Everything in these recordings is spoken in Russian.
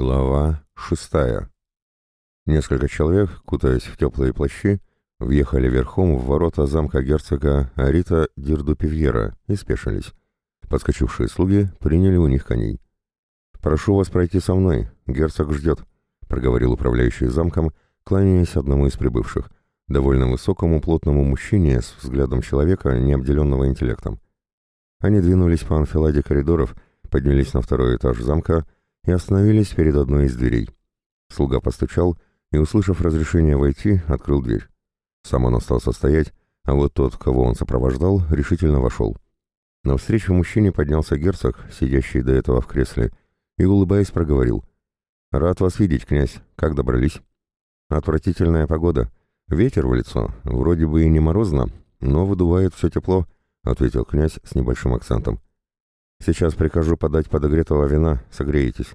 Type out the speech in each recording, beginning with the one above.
Глава шестая. Несколько человек, кутаясь в теплые плащи, въехали верхом в ворота замка герцога Арита Дирдупивьера и спешились. Подскочившие слуги приняли у них коней. «Прошу вас пройти со мной, герцог ждет», — проговорил управляющий замком, кланяясь одному из прибывших, довольно высокому плотному мужчине с взглядом человека, не обделенного интеллектом. Они двинулись по анфиладе коридоров, поднялись на второй этаж замка — и остановились перед одной из дверей. Слуга постучал и, услышав разрешение войти, открыл дверь. Сам он остался стоять, а вот тот, кого он сопровождал, решительно вошел. Навстречу мужчине поднялся герцог, сидящий до этого в кресле, и, улыбаясь, проговорил. «Рад вас видеть, князь. Как добрались?» «Отвратительная погода. Ветер в лицо. Вроде бы и не морозно, но выдувает все тепло», — ответил князь с небольшим акцентом. «Сейчас прикажу подать подогретого вина, согреетесь.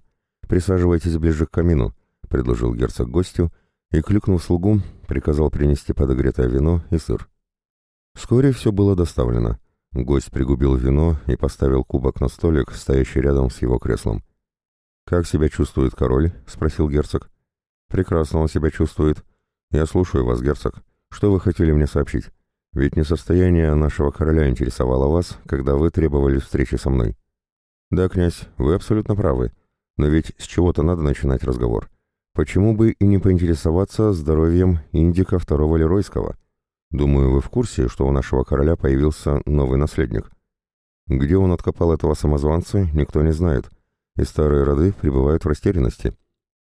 Присаживайтесь ближе к камину», — предложил герцог гостю и, кликнув слугу, приказал принести подогретое вино и сыр. Вскоре все было доставлено. Гость пригубил вино и поставил кубок на столик, стоящий рядом с его креслом. «Как себя чувствует король?» — спросил герцог. «Прекрасно он себя чувствует. Я слушаю вас, герцог. Что вы хотели мне сообщить?» Ведь не состояние нашего короля интересовало вас, когда вы требовали встречи со мной. Да, князь, вы абсолютно правы. Но ведь с чего-то надо начинать разговор. Почему бы и не поинтересоваться здоровьем Индика II Леройского? Думаю, вы в курсе, что у нашего короля появился новый наследник. Где он откопал этого самозванца, никто не знает, и старые роды пребывают в растерянности.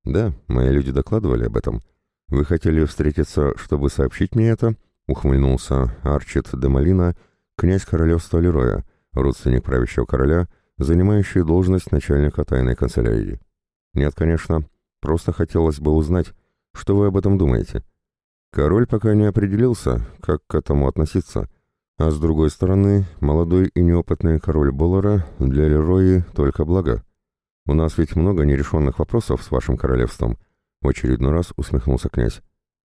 Да, мои люди докладывали об этом. Вы хотели встретиться, чтобы сообщить мне это?» Ухмыльнулся Арчит де Малина, князь королевства Лероя, родственник правящего короля, занимающий должность начальника тайной канцелярии. Нет, конечно, просто хотелось бы узнать, что вы об этом думаете. Король пока не определился, как к этому относиться, а с другой стороны, молодой и неопытный король Боллара для Лерои только благо. У нас ведь много нерешенных вопросов с вашим королевством, в очередной раз усмехнулся князь.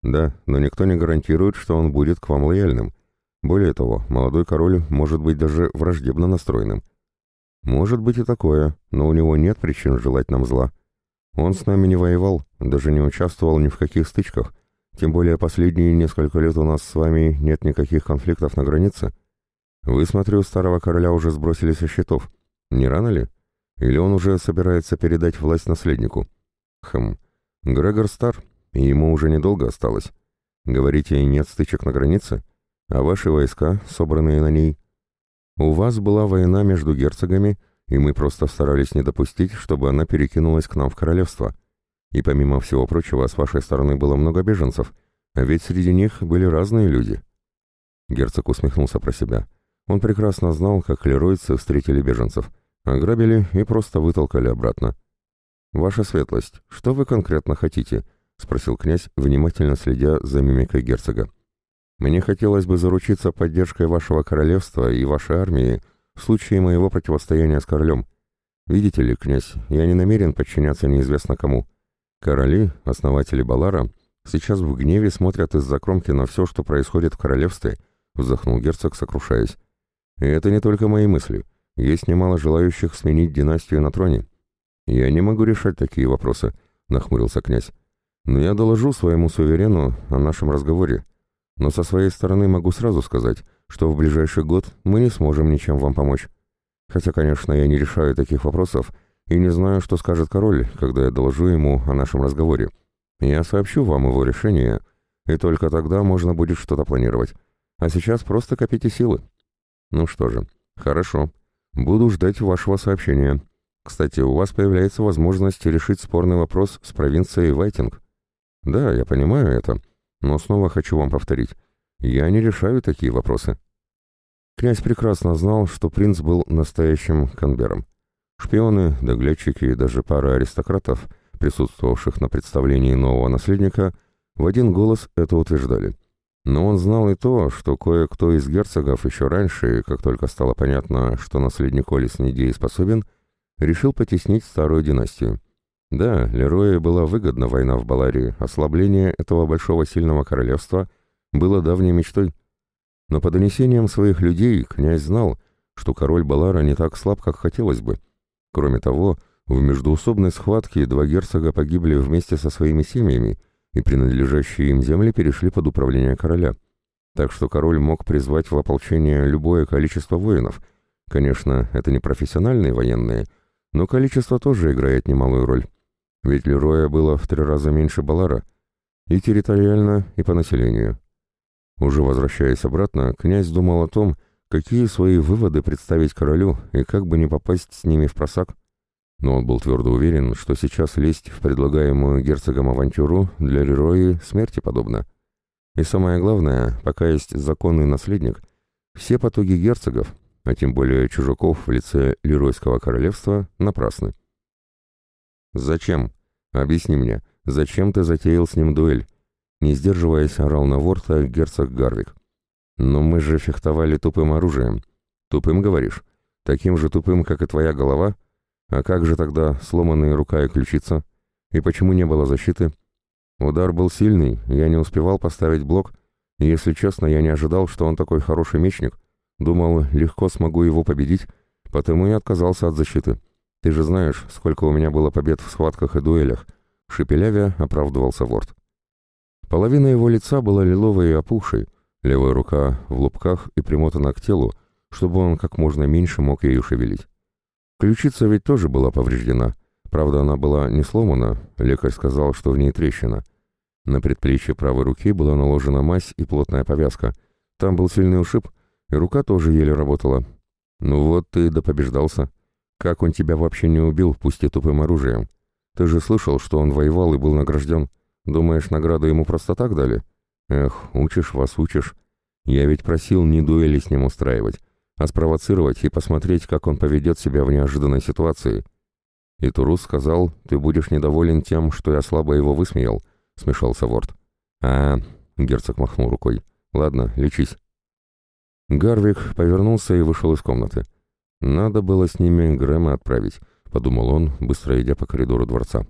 Да, но никто не гарантирует, что он будет к вам лояльным. Более того, молодой король может быть даже враждебно настроенным. Может быть и такое, но у него нет причин желать нам зла. Он с нами не воевал, даже не участвовал ни в каких стычках, тем более последние несколько лет у нас с вами нет никаких конфликтов на границе. Вы, смотрю, старого короля уже сбросили со счетов. Не рано ли? Или он уже собирается передать власть наследнику? Хм, Грегор стар, и ему уже недолго осталось. Говорите, нет стычек на границе? А ваши войска, собранные на ней? У вас была война между герцогами, и мы просто старались не допустить, чтобы она перекинулась к нам в королевство. И помимо всего прочего, с вашей стороны было много беженцев, а ведь среди них были разные люди. Герцог усмехнулся про себя. Он прекрасно знал, как леройцы встретили беженцев, ограбили и просто вытолкали обратно. «Ваша светлость, что вы конкретно хотите?» — спросил князь, внимательно следя за мимикой герцога. «Мне хотелось бы заручиться поддержкой вашего королевства и вашей армии в случае моего противостояния с королем. Видите ли, князь, я не намерен подчиняться неизвестно кому. Короли, основатели Балара, сейчас в гневе смотрят из-за кромки на все, что происходит в королевстве», — вздохнул герцог, сокрушаясь. «И это не только мои мысли. Есть немало желающих сменить династию на троне». «Я не могу решать такие вопросы», — нахмурился князь. Но я доложу своему суверену о нашем разговоре. Но со своей стороны могу сразу сказать, что в ближайший год мы не сможем ничем вам помочь. Хотя, конечно, я не решаю таких вопросов и не знаю, что скажет король, когда я доложу ему о нашем разговоре. Я сообщу вам его решение, и только тогда можно будет что-то планировать. А сейчас просто копите силы. Ну что же, хорошо. Буду ждать вашего сообщения. Кстати, у вас появляется возможность решить спорный вопрос с провинцией Вайтинг. Да, я понимаю это, но снова хочу вам повторить. Я не решаю такие вопросы. Князь прекрасно знал, что принц был настоящим канбером. Шпионы, доглядчики и даже пара аристократов, присутствовавших на представлении нового наследника, в один голос это утверждали. Но он знал и то, что кое-кто из герцогов еще раньше, как только стало понятно, что наследник Олис недееспособен, решил потеснить старую династию. Да, Лерое была выгодна война в Баларии, ослабление этого большого сильного королевства было давней мечтой. Но по донесениям своих людей князь знал, что король Балара не так слаб, как хотелось бы. Кроме того, В междуусобной схватке два герцога погибли вместе со своими семьями, и принадлежащие им земли перешли под управление короля. Так что король мог призвать в ополчение любое количество воинов. Конечно, это не профессиональные военные, но количество тоже играет немалую роль. Ведь Лероя было в три раза меньше Балара, и территориально, и по населению. Уже возвращаясь обратно, князь думал о том, какие свои выводы представить королю и как бы не попасть с ними в просак. Но он был твердо уверен, что сейчас лезть в предлагаемую герцогом авантюру для Лерои смерти подобно. И самое главное, пока есть законный наследник, все потуги герцогов, а тем более чужаков в лице Леройского королевства, напрасны. «Зачем? Объясни мне, зачем ты затеял с ним дуэль?» Не сдерживаясь, орал на Ворта герцог Гарвик. «Но мы же фехтовали тупым оружием. Тупым, говоришь? Таким же тупым, как и твоя голова? А как же тогда сломанные рука и ключица? И почему не было защиты?» Удар был сильный, я не успевал поставить блок, если честно, я не ожидал, что он такой хороший мечник. Думал, легко смогу его победить, потому и отказался от защиты. Ты же знаешь, сколько у меня было побед в схватках и дуэлях. Шепелявя оправдывался Ворд. Половина его лица была лиловой и опухшей, левая рука в лобках и примотана к телу, чтобы он как можно меньше мог ею шевелить. Ключица ведь тоже была повреждена, Правда, она была не сломана, лекарь сказал, что в ней трещина. На предплечье правой руки была наложена мазь и плотная повязка. Там был сильный ушиб, и рука тоже еле работала. Ну вот ты да побеждался. Как он тебя вообще не убил, пусть и тупым оружием? Ты же слышал, что он воевал и был награжден. Думаешь, награду ему просто так дали? Эх, учишь вас, учишь. Я ведь просил не дуэли с ним устраивать, а спровоцировать и посмотреть, как он поведет себя в неожиданной ситуации. «И Турус сказал, ты будешь недоволен тем, что я слабо его высмеял», — смешался Ворд. «А, — герцог махнул рукой, — ладно, лечись». Гарвик повернулся и вышел из комнаты. «Надо было с ними Грэма отправить», — подумал он, быстро идя по коридору дворца.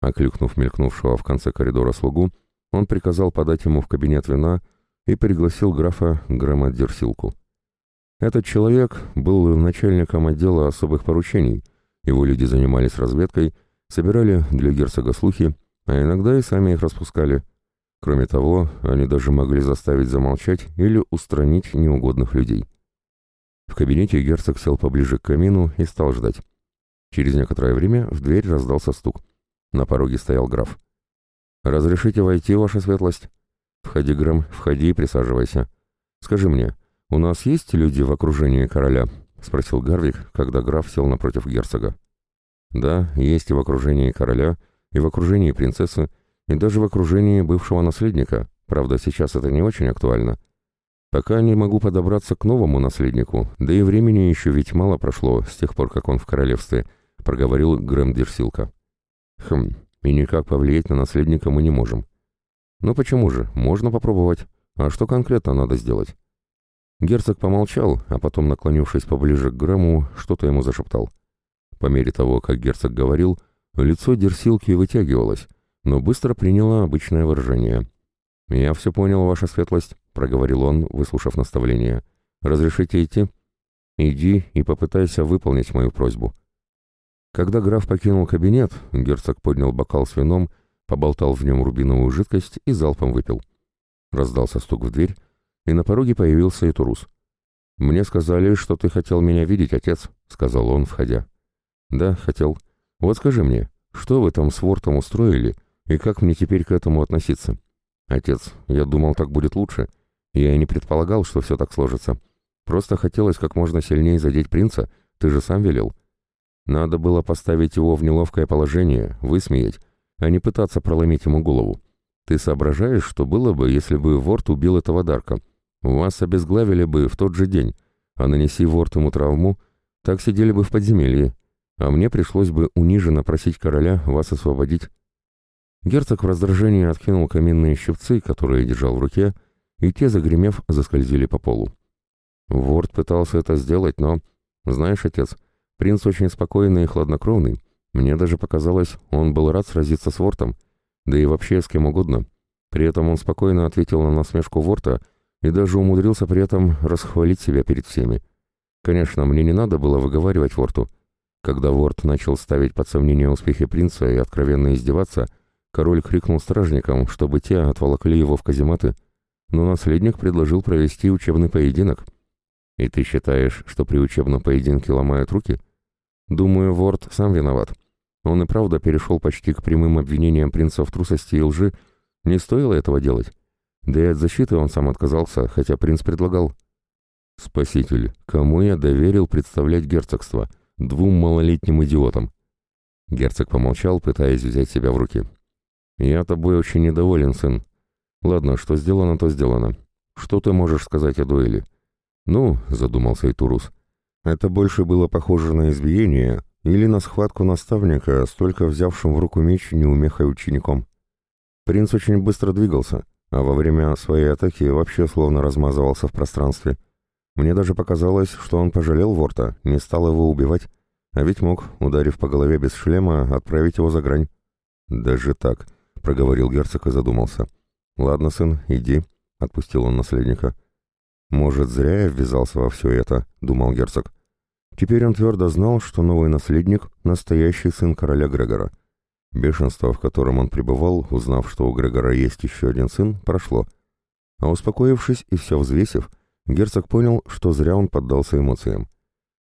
Окликнув мелькнувшего в конце коридора слугу, он приказал подать ему в кабинет вина и пригласил графа Грэма Дерсилку. Этот человек был начальником отдела особых поручений — его люди занимались разведкой, собирали для герцога слухи, а иногда и сами их распускали. Кроме того, они даже могли заставить замолчать или устранить неугодных людей. В кабинете герцог сел поближе к камину и стал ждать. Через некоторое время в дверь раздался стук. На пороге стоял граф. «Разрешите войти, ваша светлость?» «Входи, Грэм, входи и присаживайся. Скажи мне, у нас есть люди в окружении короля?» — спросил Гарвик, когда граф сел напротив герцога. «Да, есть и в окружении короля, и в окружении принцессы, и даже в окружении бывшего наследника. Правда, сейчас это не очень актуально. Пока не могу подобраться к новому наследнику, да и времени еще ведь мало прошло с тех пор, как он в королевстве», — проговорил Грэм Дерсилка. «Хм, и никак повлиять на наследника мы не можем». «Ну почему же? Можно попробовать. А что конкретно надо сделать?» Герцог помолчал, а потом, наклонившись поближе к Грэму, что-то ему зашептал. По мере того, как герцог говорил, лицо Дерсилки вытягивалось, но быстро приняло обычное выражение. «Я все понял, ваша светлость», — проговорил он, выслушав наставление. «Разрешите идти?» «Иди и попытайся выполнить мою просьбу». Когда граф покинул кабинет, герцог поднял бокал с вином, поболтал в нем рубиновую жидкость и залпом выпил. Раздался стук в дверь, и на пороге появился Этурус. «Мне сказали, что ты хотел меня видеть, отец», — сказал он, входя. «Да, хотел. Вот скажи мне, что вы там с Вортом устроили, и как мне теперь к этому относиться?» «Отец, я думал, так будет лучше. Я и не предполагал, что все так сложится. Просто хотелось как можно сильнее задеть принца, ты же сам велел. Надо было поставить его в неловкое положение, высмеять, а не пытаться проломить ему голову. Ты соображаешь, что было бы, если бы Ворт убил этого Дарка?» Вас обезглавили бы в тот же день, а нанеси ворт ему травму, так сидели бы в подземелье, а мне пришлось бы униженно просить короля вас освободить. Герцог в раздражении откинул каменные щипцы, которые держал в руке, и те, загремев, заскользили по полу. Ворд пытался это сделать, но... Знаешь, отец, принц очень спокойный и хладнокровный. Мне даже показалось, он был рад сразиться с Вортом, да и вообще с кем угодно. При этом он спокойно ответил на насмешку Ворта — и даже умудрился при этом расхвалить себя перед всеми. Конечно, мне не надо было выговаривать Ворту. Когда Ворд начал ставить под сомнение успехи принца и откровенно издеваться, король крикнул стражникам, чтобы те отволокли его в казематы, но наследник предложил провести учебный поединок. «И ты считаешь, что при учебном поединке ломают руки?» «Думаю, Ворд сам виноват. Он и правда перешел почти к прямым обвинениям принца в трусости и лжи. Не стоило этого делать. Да и от защиты он сам отказался, хотя принц предлагал. «Спаситель, кому я доверил представлять герцогство? Двум малолетним идиотам». Герцог помолчал, пытаясь взять себя в руки. «Я тобой очень недоволен, сын. Ладно, что сделано, то сделано. Что ты можешь сказать о дуэли?» «Ну», — задумался Итурус, — «это больше было похоже на избиение или на схватку наставника, столько взявшим в руку меч неумехой учеником. Принц очень быстро двигался, а во время своей атаки вообще словно размазывался в пространстве. Мне даже показалось, что он пожалел Ворта, не стал его убивать, а ведь мог, ударив по голове без шлема, отправить его за грань. «Даже так», — проговорил герцог и задумался. «Ладно, сын, иди», — отпустил он наследника. «Может, зря я ввязался во все это», — думал герцог. Теперь он твердо знал, что новый наследник — настоящий сын короля Грегора. Бешенство, в котором он пребывал, узнав, что у Грегора есть еще один сын, прошло. А успокоившись и все взвесив, герцог понял, что зря он поддался эмоциям.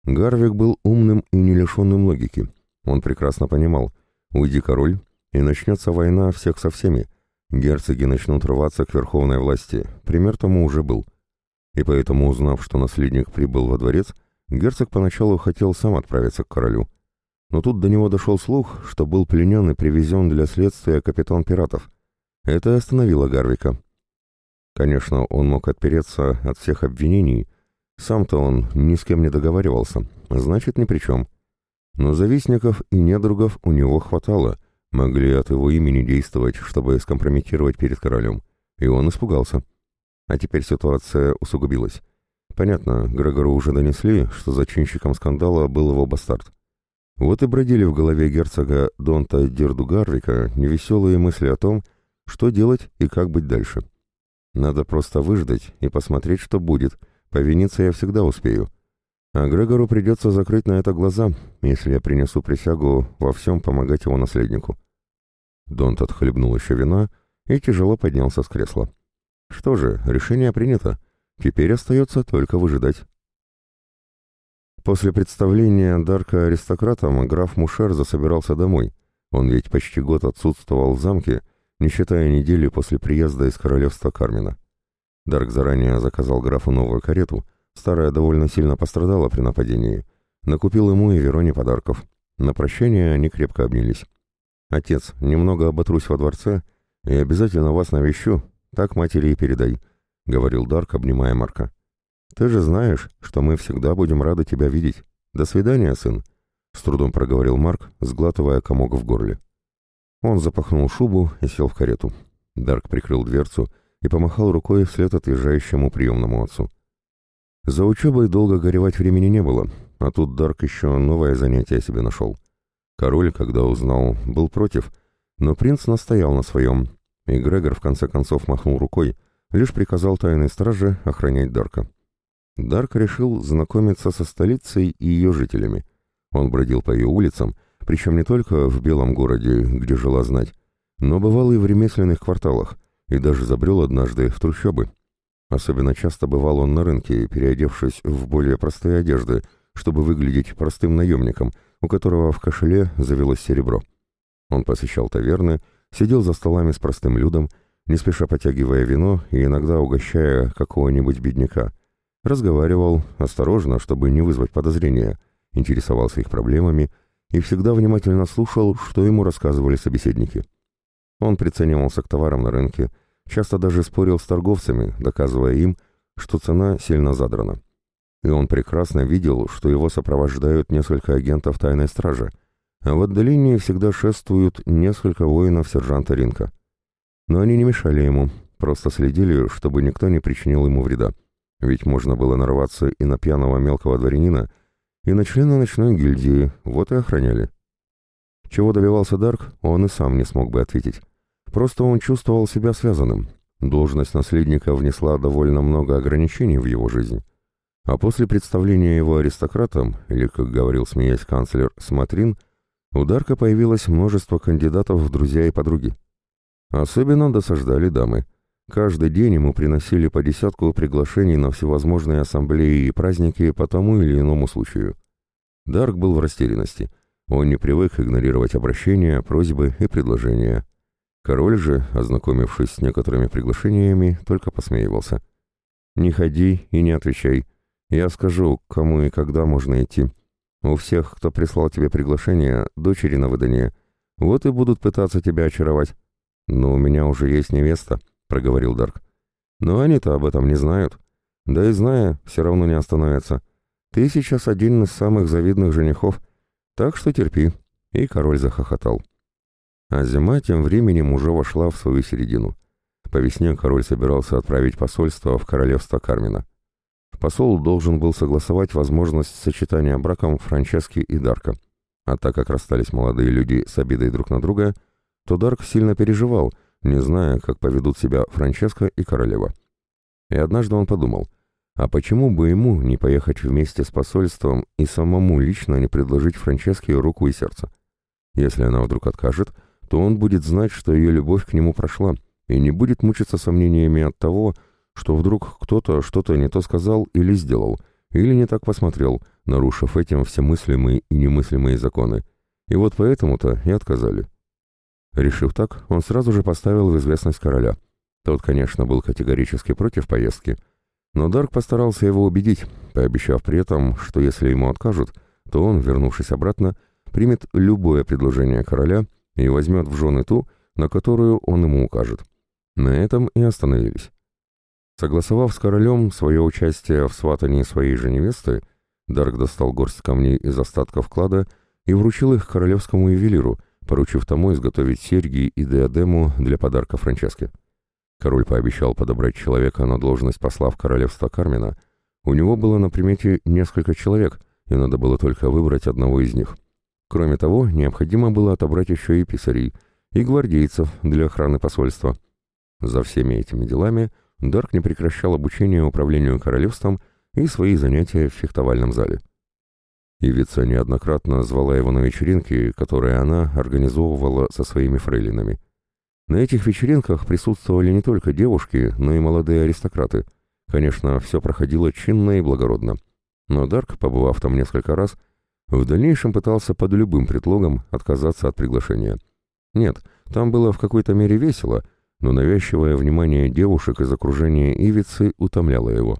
Гарвик был умным и не лишенным логики. Он прекрасно понимал, уйди король, и начнется война всех со всеми. Герцоги начнут рваться к верховной власти, пример тому уже был. И поэтому, узнав, что наследник прибыл во дворец, Герцог поначалу хотел сам отправиться к королю. Но тут до него дошел слух, что был пленен и привезен для следствия капитан пиратов. Это остановило Гарвика. Конечно, он мог отпереться от всех обвинений. Сам-то он ни с кем не договаривался, значит, ни при чем. Но завистников и недругов у него хватало, могли от его имени действовать, чтобы скомпрометировать перед королем. И он испугался. А теперь ситуация усугубилась. Понятно, Грегору уже донесли, что зачинщиком скандала был его бастард. Вот и бродили в голове герцога Донта Дирду Гарвика невеселые мысли о том, что делать и как быть дальше. Надо просто выждать и посмотреть, что будет. Повиниться я всегда успею. А Грегору придется закрыть на это глаза, если я принесу присягу во всем помогать его наследнику. Донт отхлебнул еще вина и тяжело поднялся с кресла. Что же, решение принято. Теперь остается только выжидать. После представления Дарка аристократам граф Мушер засобирался домой. Он ведь почти год отсутствовал в замке, не считая недели после приезда из королевства Кармина. Дарк заранее заказал графу новую карету, старая довольно сильно пострадала при нападении. Накупил ему и Вероне подарков. На прощание они крепко обнялись. «Отец, немного оботрусь во дворце и обязательно вас навещу, так матери и передай», — говорил Дарк, обнимая Марка. «Ты же знаешь, что мы всегда будем рады тебя видеть. До свидания, сын», — с трудом проговорил Марк, сглатывая комок в горле. Он запахнул шубу и сел в карету. Дарк прикрыл дверцу и помахал рукой вслед отъезжающему приемному отцу. За учебой долго горевать времени не было, а тут Дарк еще новое занятие себе нашел. Король, когда узнал, был против, но принц настоял на своем, и Грегор в конце концов махнул рукой — лишь приказал тайной страже охранять Дарка. Дарк решил знакомиться со столицей и ее жителями. Он бродил по ее улицам, причем не только в Белом городе, где жила знать, но бывал и в ремесленных кварталах, и даже забрел однажды в трущобы. Особенно часто бывал он на рынке, переодевшись в более простые одежды, чтобы выглядеть простым наемником, у которого в кошеле завелось серебро. Он посещал таверны, сидел за столами с простым людом, не спеша потягивая вино и иногда угощая какого-нибудь бедняка. Разговаривал осторожно, чтобы не вызвать подозрения, интересовался их проблемами и всегда внимательно слушал, что ему рассказывали собеседники. Он приценивался к товарам на рынке, часто даже спорил с торговцами, доказывая им, что цена сильно задрана. И он прекрасно видел, что его сопровождают несколько агентов тайной стражи, а в отдалении всегда шествуют несколько воинов сержанта Ринка. Но они не мешали ему, просто следили, чтобы никто не причинил ему вреда. Ведь можно было нарваться и на пьяного мелкого дворянина, и на члена ночной гильдии, вот и охраняли. Чего добивался Дарк, он и сам не смог бы ответить. Просто он чувствовал себя связанным. Должность наследника внесла довольно много ограничений в его жизнь. А после представления его аристократам, или, как говорил смеясь канцлер Смотрин, у Дарка появилось множество кандидатов в друзья и подруги. Особенно досаждали дамы. Каждый день ему приносили по десятку приглашений на всевозможные ассамблеи и праздники по тому или иному случаю. Дарк был в растерянности. Он не привык игнорировать обращения, просьбы и предложения. Король же, ознакомившись с некоторыми приглашениями, только посмеивался. «Не ходи и не отвечай. Я скажу, кому и когда можно идти. У всех, кто прислал тебе приглашение, дочери на выдание. Вот и будут пытаться тебя очаровать. Но у меня уже есть невеста», — проговорил Дарк. «Но они-то об этом не знают. Да и зная, все равно не остановятся. Ты сейчас один из самых завидных женихов, так что терпи». И король захохотал. А зима тем временем уже вошла в свою середину. По весне король собирался отправить посольство в королевство Кармина. Посол должен был согласовать возможность сочетания браком Франчески и Дарка. А так как расстались молодые люди с обидой друг на друга, то Дарк сильно переживал, не зная, как поведут себя Франческа и королева. И однажды он подумал, а почему бы ему не поехать вместе с посольством и самому лично не предложить Франческе руку и сердце? Если она вдруг откажет, то он будет знать, что ее любовь к нему прошла, и не будет мучиться сомнениями от того, что вдруг кто-то что-то не то сказал или сделал, или не так посмотрел, нарушив этим все мыслимые и немыслимые законы. И вот поэтому-то и отказали. Решив так, он сразу же поставил в известность короля. Тот, конечно, был категорически против поездки, но Дарк постарался его убедить, пообещав при этом, что если ему откажут, то он, вернувшись обратно, примет любое предложение короля и возьмет в жены ту, на которую он ему укажет. На этом и остановились. Согласовав с королем свое участие в сватании своей же невесты, Дарк достал горсть камней из остатков клада и вручил их королевскому ювелиру, поручив тому изготовить серьги и диадему для подарка Франческе. Король пообещал подобрать человека на должность посла в королевство Кармина. У него было на примете несколько человек, и надо было только выбрать одного из них. Кроме того, необходимо было отобрать еще и писарей, и гвардейцев для охраны посольства. За всеми этими делами – Дарк не прекращал обучение управлению королевством и свои занятия в фехтовальном зале. Ивица неоднократно звала его на вечеринки, которые она организовывала со своими фрейлинами. На этих вечеринках присутствовали не только девушки, но и молодые аристократы. Конечно, все проходило чинно и благородно. Но Дарк, побывав там несколько раз, в дальнейшем пытался под любым предлогом отказаться от приглашения. Нет, там было в какой-то мере весело — но навязчивое внимание девушек из окружения Ивицы утомляло его.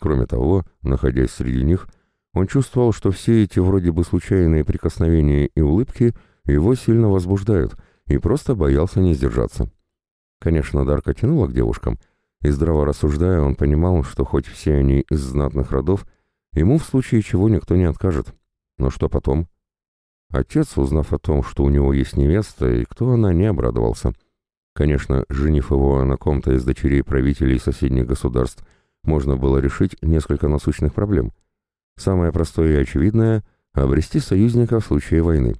Кроме того, находясь среди них, он чувствовал, что все эти вроде бы случайные прикосновения и улыбки его сильно возбуждают, и просто боялся не сдержаться. Конечно, Дарка тянула к девушкам, и здраво рассуждая, он понимал, что хоть все они из знатных родов, ему в случае чего никто не откажет. Но что потом? Отец, узнав о том, что у него есть невеста, и кто она, не обрадовался — Конечно, женив его на ком-то из дочерей правителей соседних государств, можно было решить несколько насущных проблем. Самое простое и очевидное – обрести союзника в случае войны.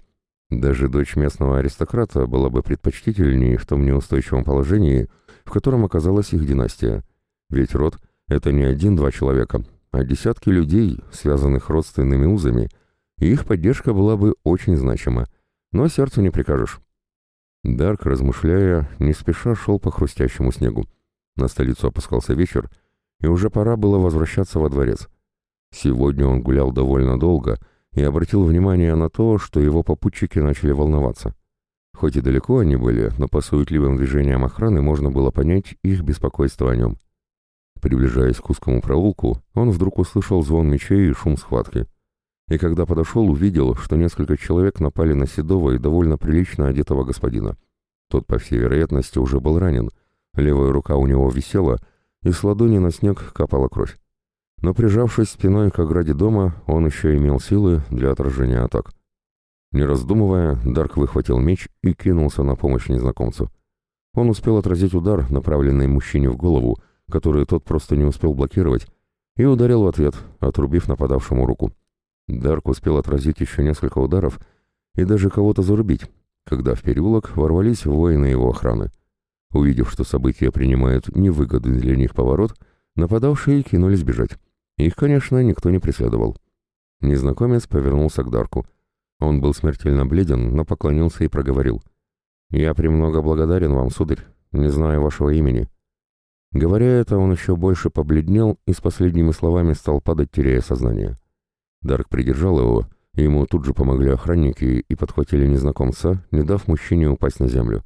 Даже дочь местного аристократа была бы предпочтительнее в том неустойчивом положении, в котором оказалась их династия. Ведь род – это не один-два человека, а десятки людей, связанных родственными узами, их поддержка была бы очень значима. Но сердцу не прикажешь. Дарк, размышляя, не спеша шел по хрустящему снегу. На столицу опускался вечер, и уже пора было возвращаться во дворец. Сегодня он гулял довольно долго и обратил внимание на то, что его попутчики начали волноваться. Хоть и далеко они были, но по суетливым движениям охраны можно было понять их беспокойство о нем. Приближаясь к узкому проулку, он вдруг услышал звон мечей и шум схватки и когда подошел, увидел, что несколько человек напали на седого и довольно прилично одетого господина. Тот, по всей вероятности, уже был ранен, левая рука у него висела, и с ладони на снег капала кровь. Но прижавшись спиной к ограде дома, он еще имел силы для отражения атак. Не раздумывая, Дарк выхватил меч и кинулся на помощь незнакомцу. Он успел отразить удар, направленный мужчине в голову, который тот просто не успел блокировать, и ударил в ответ, отрубив нападавшему руку. Дарк успел отразить еще несколько ударов и даже кого-то зарубить, когда в переулок ворвались воины его охраны. Увидев, что события принимают невыгодный для них поворот, нападавшие кинулись бежать. Их, конечно, никто не преследовал. Незнакомец повернулся к Дарку. Он был смертельно бледен, но поклонился и проговорил. «Я премного благодарен вам, сударь, не знаю вашего имени». Говоря это, он еще больше побледнел и с последними словами стал падать, теряя сознание. Дарк придержал его, и ему тут же помогли охранники и подхватили незнакомца, не дав мужчине упасть на землю.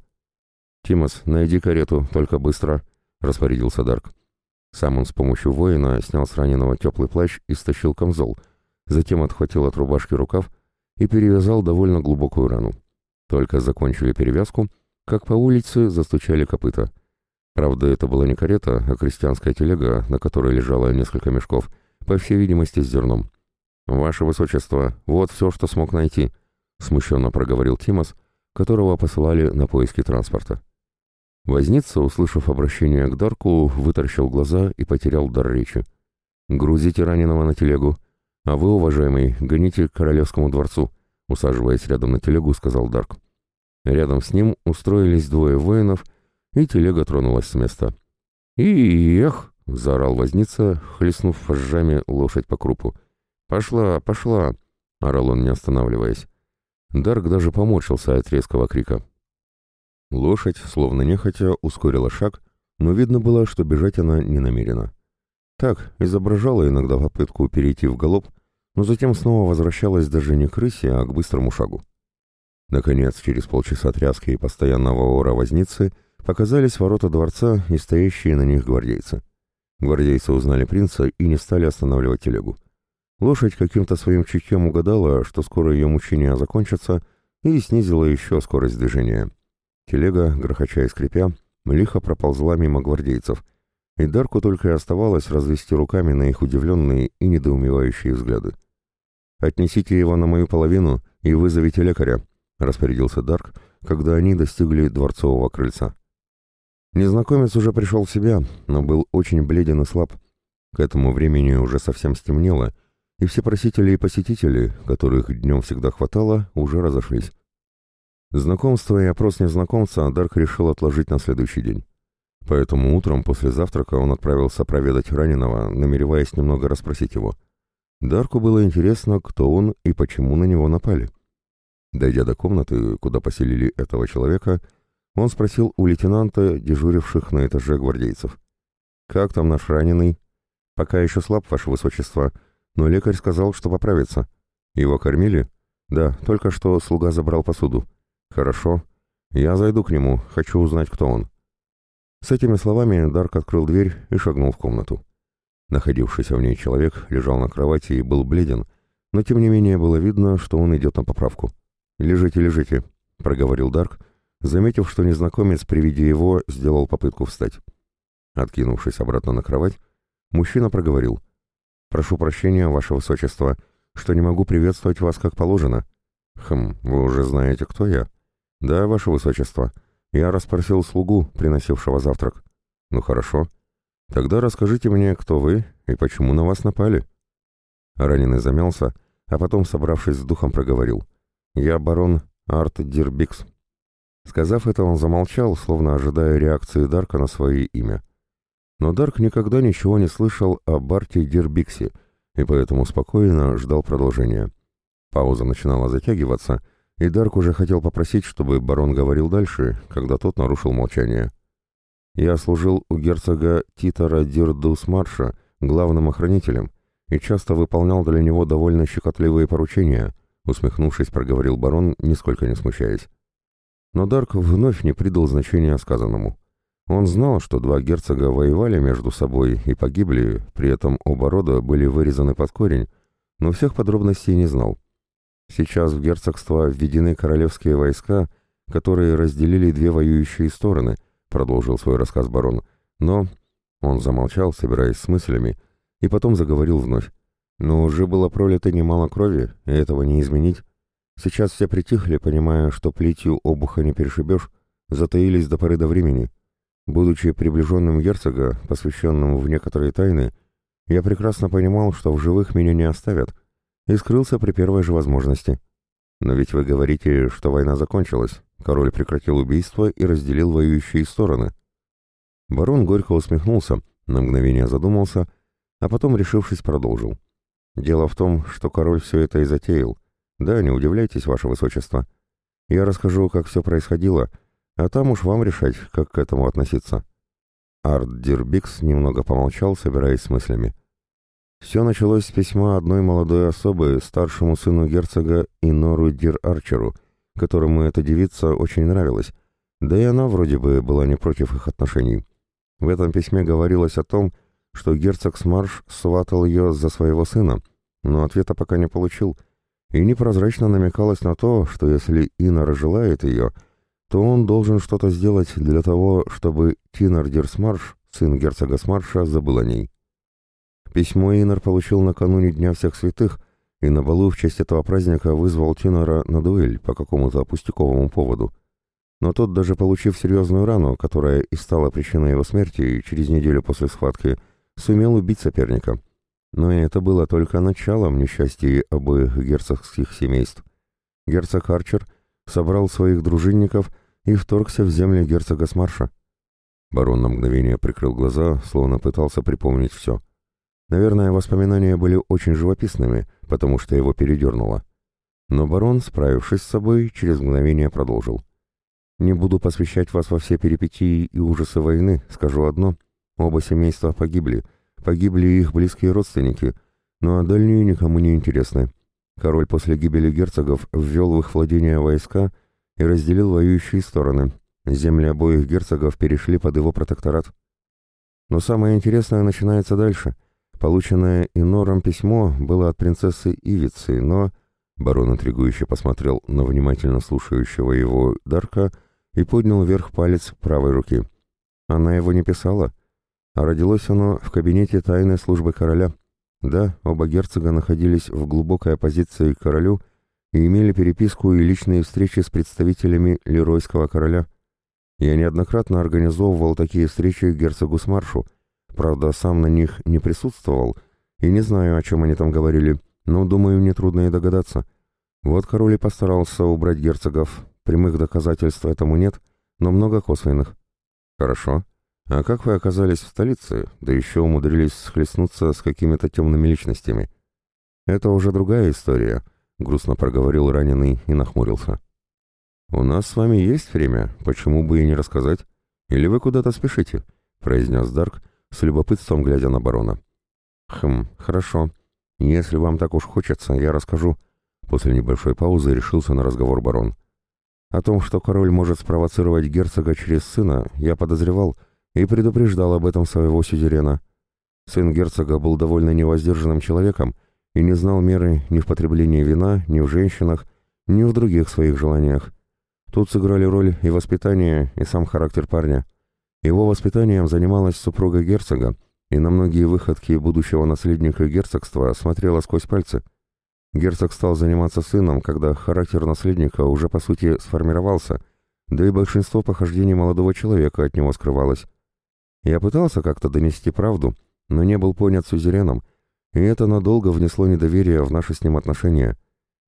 «Тимос, найди карету, только быстро», — распорядился Дарк. Сам он с помощью воина снял с раненого теплый плащ и стащил камзол, затем отхватил от рубашки рукав и перевязал довольно глубокую рану. Только закончили перевязку, как по улице застучали копыта. Правда, это была не карета, а крестьянская телега, на которой лежало несколько мешков, по всей видимости, с зерном. «Ваше Высочество, вот все, что смог найти», — смущенно проговорил Тимос, которого посылали на поиски транспорта. Возница, услышав обращение к Дарку, выторщил глаза и потерял дар речи. «Грузите раненого на телегу, а вы, уважаемый, гоните к королевскому дворцу», усаживаясь рядом на телегу, сказал Дарк. Рядом с ним устроились двое воинов, и телега тронулась с места. «И эх!» — заорал возница, хлестнув вожжами лошадь по крупу. «Пошла, пошла!» — орал он, не останавливаясь. Дарк даже поморщился от резкого крика. Лошадь, словно нехотя, ускорила шаг, но видно было, что бежать она не намерена. Так, изображала иногда попытку перейти в галоп, но затем снова возвращалась даже не к рысе, а к быстрому шагу. Наконец, через полчаса тряски и постоянного ора возницы показались ворота дворца и стоящие на них гвардейцы. Гвардейцы узнали принца и не стали останавливать телегу. Лошадь каким-то своим чутьем угадала, что скоро ее мучения закончатся, и снизила еще скорость движения. Телега, грохоча и скрипя, лихо проползла мимо гвардейцев, и Дарку только и оставалось развести руками на их удивленные и недоумевающие взгляды. «Отнесите его на мою половину и вызовите лекаря», — распорядился Дарк, когда они достигли дворцового крыльца. Незнакомец уже пришел в себя, но был очень бледен и слаб. К этому времени уже совсем стемнело, и все просители и посетители, которых днем всегда хватало, уже разошлись. Знакомство и опрос незнакомца Дарк решил отложить на следующий день. Поэтому утром после завтрака он отправился проведать раненого, намереваясь немного расспросить его. Дарку было интересно, кто он и почему на него напали. Дойдя до комнаты, куда поселили этого человека, он спросил у лейтенанта, дежуривших на этаже гвардейцев. «Как там наш раненый?» «Пока еще слаб, ваше высочество, но лекарь сказал, что поправится. Его кормили?» «Да, только что слуга забрал посуду. «Хорошо. Я зайду к нему, хочу узнать, кто он». С этими словами Дарк открыл дверь и шагнул в комнату. Находившийся в ней человек лежал на кровати и был бледен, но тем не менее было видно, что он идет на поправку. «Лежите, лежите», — проговорил Дарк, заметив, что незнакомец при виде его сделал попытку встать. Откинувшись обратно на кровать, мужчина проговорил. «Прошу прощения, ваше высочество, что не могу приветствовать вас как положено». «Хм, вы уже знаете, кто я?» «Да, ваше высочество. Я расспросил слугу, приносившего завтрак». «Ну хорошо. Тогда расскажите мне, кто вы и почему на вас напали». Раненый замялся, а потом, собравшись с духом, проговорил. «Я барон Арт Дирбикс». Сказав это, он замолчал, словно ожидая реакции Дарка на свое имя. Но Дарк никогда ничего не слышал о Барте Дирбиксе, и поэтому спокойно ждал продолжения. Пауза начинала затягиваться, и Дарк уже хотел попросить, чтобы барон говорил дальше, когда тот нарушил молчание. «Я служил у герцога Титара Дирдус-Марша главным охранителем и часто выполнял для него довольно щекотливые поручения», усмехнувшись, проговорил барон, нисколько не смущаясь. Но Дарк вновь не придал значения сказанному. Он знал, что два герцога воевали между собой и погибли, при этом оба рода были вырезаны под корень, но всех подробностей не знал. Сейчас в герцогство введены королевские войска, которые разделили две воюющие стороны, продолжил свой рассказ барон. Но он замолчал, собираясь с мыслями, и потом заговорил вновь. Но уже было пролито немало крови, и этого не изменить. Сейчас все притихли, понимая, что плетью обуха не перешибешь, затаились до поры до времени. Будучи приближенным герцога, посвященным в некоторые тайны, я прекрасно понимал, что в живых меня не оставят, и скрылся при первой же возможности. Но ведь вы говорите, что война закончилась, король прекратил убийство и разделил воюющие стороны. Барон горько усмехнулся, на мгновение задумался, а потом, решившись, продолжил. «Дело в том, что король все это и затеял. Да, не удивляйтесь, ваше высочество. Я расскажу, как все происходило, а там уж вам решать, как к этому относиться». Арт Дирбикс немного помолчал, собираясь с мыслями. Все началось с письма одной молодой особы старшему сыну герцога Инору Дир Арчеру, которому эта девица очень нравилась, да и она вроде бы была не против их отношений. В этом письме говорилось о том, что герцог Смарш сватал ее за своего сына, но ответа пока не получил, и непрозрачно намекалось на то, что если Инор желает ее, то он должен что-то сделать для того, чтобы Тинар Дирсмарш, сын герцога Смарша, забыл о ней. Письмо Инор получил накануне Дня Всех Святых, и на балу в честь этого праздника вызвал Тинора на дуэль по какому-то пустяковому поводу. Но тот, даже получив серьезную рану, которая и стала причиной его смерти через неделю после схватки, сумел убить соперника. Но это было только началом несчастья обоих герцогских семейств. Герцог Арчер собрал своих дружинников и вторгся в земли герцога Смарша. Барон на мгновение прикрыл глаза, словно пытался припомнить все — Наверное, воспоминания были очень живописными, потому что его передернуло. Но барон, справившись с собой, через мгновение продолжил. «Не буду посвящать вас во все перипетии и ужасы войны, скажу одно. Оба семейства погибли. Погибли их близкие родственники, ну а дальние никому не интересны. Король после гибели герцогов ввел в их владения войска и разделил воюющие стороны. Земли обоих герцогов перешли под его протекторат. Но самое интересное начинается дальше — Полученное Инором письмо было от принцессы Ивицы, но... Барон интригующе посмотрел на внимательно слушающего его Дарка и поднял вверх палец правой руки. Она его не писала, а родилось оно в кабинете тайной службы короля. Да, оба герцога находились в глубокой оппозиции к королю и имели переписку и личные встречи с представителями Леройского короля. Я неоднократно организовывал такие встречи герцогу Смаршу, Правда, сам на них не присутствовал и не знаю, о чем они там говорили, но, думаю, нетрудно и догадаться. Вот король и постарался убрать герцогов. Прямых доказательств этому нет, но много косвенных. Хорошо. А как вы оказались в столице, да еще умудрились схлестнуться с какими-то темными личностями? Это уже другая история, грустно проговорил раненый и нахмурился. У нас с вами есть время, почему бы и не рассказать? Или вы куда-то спешите? произнес Дарк, с любопытством глядя на барона. «Хм, хорошо. Если вам так уж хочется, я расскажу». После небольшой паузы решился на разговор барон. О том, что король может спровоцировать герцога через сына, я подозревал и предупреждал об этом своего сюзерена. Сын герцога был довольно невоздержанным человеком и не знал меры ни в потреблении вина, ни в женщинах, ни в других своих желаниях. Тут сыграли роль и воспитание, и сам характер парня. Его воспитанием занималась супруга герцога, и на многие выходки будущего наследника герцогства смотрела сквозь пальцы. Герцог стал заниматься сыном, когда характер наследника уже по сути сформировался, да и большинство похождений молодого человека от него скрывалось. Я пытался как-то донести правду, но не был понят сюзереном, и это надолго внесло недоверие в наши с ним отношения.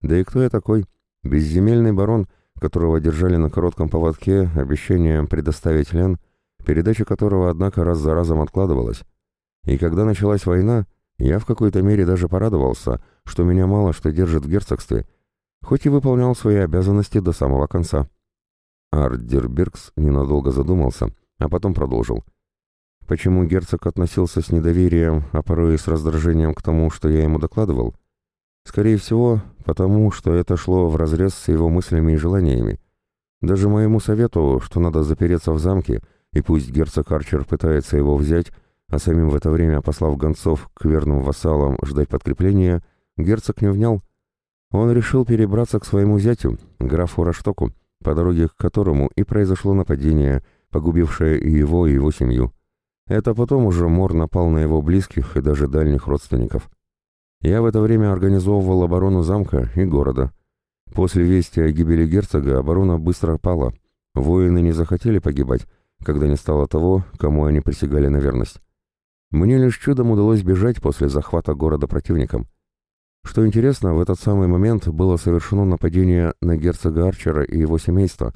Да и кто я такой? Безземельный барон, которого держали на коротком поводке обещанием предоставить Лен — передача которого, однако, раз за разом откладывалась. И когда началась война, я в какой-то мере даже порадовался, что меня мало что держит в герцогстве, хоть и выполнял свои обязанности до самого конца. Ардербергс ненадолго задумался, а потом продолжил. Почему герцог относился с недоверием, а порой и с раздражением к тому, что я ему докладывал? Скорее всего, потому что это шло вразрез с его мыслями и желаниями. Даже моему совету, что надо запереться в замке, и пусть герцог Арчер пытается его взять, а самим в это время, послав гонцов к верным вассалам ждать подкрепления, герцог не внял. Он решил перебраться к своему зятю, графу Раштоку, по дороге к которому и произошло нападение, погубившее и его, и его семью. Это потом уже Мор напал на его близких и даже дальних родственников. Я в это время организовывал оборону замка и города. После вести о гибели герцога оборона быстро пала. Воины не захотели погибать, когда не стало того, кому они присягали на верность. Мне лишь чудом удалось бежать после захвата города противником. Что интересно, в этот самый момент было совершено нападение на герцога Арчера и его семейство.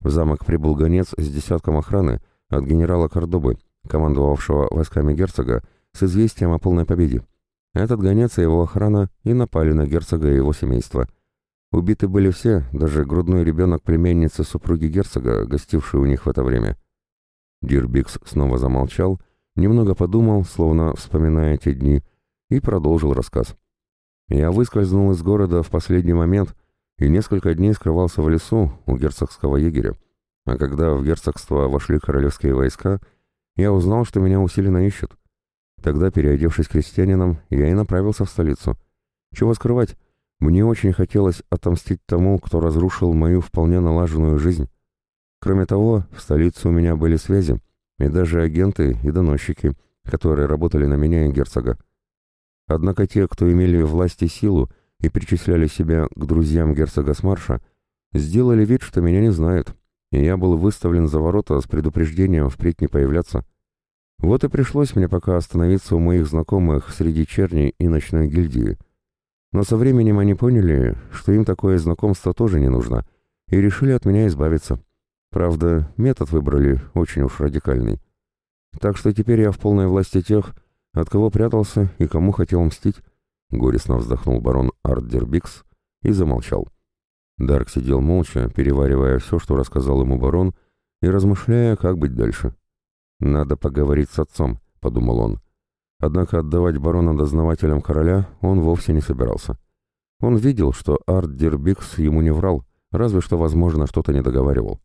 В замок прибыл гонец с десятком охраны от генерала Кордобы, командовавшего войсками герцога, с известием о полной победе. Этот гонец и его охрана и напали на герцога и его семейство. Убиты были все, даже грудной ребенок племенницы супруги герцога, гостивший у них в это время. Дирбикс снова замолчал, немного подумал, словно вспоминая те дни, и продолжил рассказ. Я выскользнул из города в последний момент и несколько дней скрывался в лесу у герцогского егеря. А когда в герцогство вошли королевские войска, я узнал, что меня усиленно ищут. Тогда, переодевшись крестьянином, я и направился в столицу. Чего скрывать, мне очень хотелось отомстить тому, кто разрушил мою вполне налаженную жизнь. Кроме того, в столице у меня были связи, и даже агенты и доносчики, которые работали на меня и герцога. Однако те, кто имели власть и силу и причисляли себя к друзьям герцога Смарша, сделали вид, что меня не знают, и я был выставлен за ворота с предупреждением впредь не появляться. Вот и пришлось мне пока остановиться у моих знакомых среди черни и ночной гильдии. Но со временем они поняли, что им такое знакомство тоже не нужно, и решили от меня избавиться. Правда, метод выбрали очень уж радикальный. Так что теперь я в полной власти тех, от кого прятался и кому хотел мстить? Горестно вздохнул барон Ардербикс и замолчал. Дарк сидел молча, переваривая все, что рассказал ему барон, и размышляя, как быть дальше. «Надо поговорить с отцом», — подумал он. Однако отдавать барона дознавателям короля он вовсе не собирался. Он видел, что Ардербикс ему не врал, разве что, возможно, что-то не договаривал.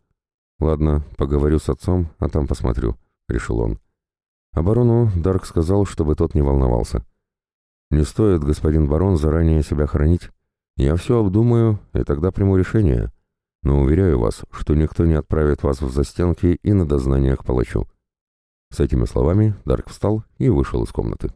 «Ладно, поговорю с отцом, а там посмотрю», — решил он. А барону Дарк сказал, чтобы тот не волновался. «Не стоит, господин барон, заранее себя хранить. Я все обдумаю, и тогда приму решение. Но уверяю вас, что никто не отправит вас в застенки и на дознание к палачу». С этими словами Дарк встал и вышел из комнаты.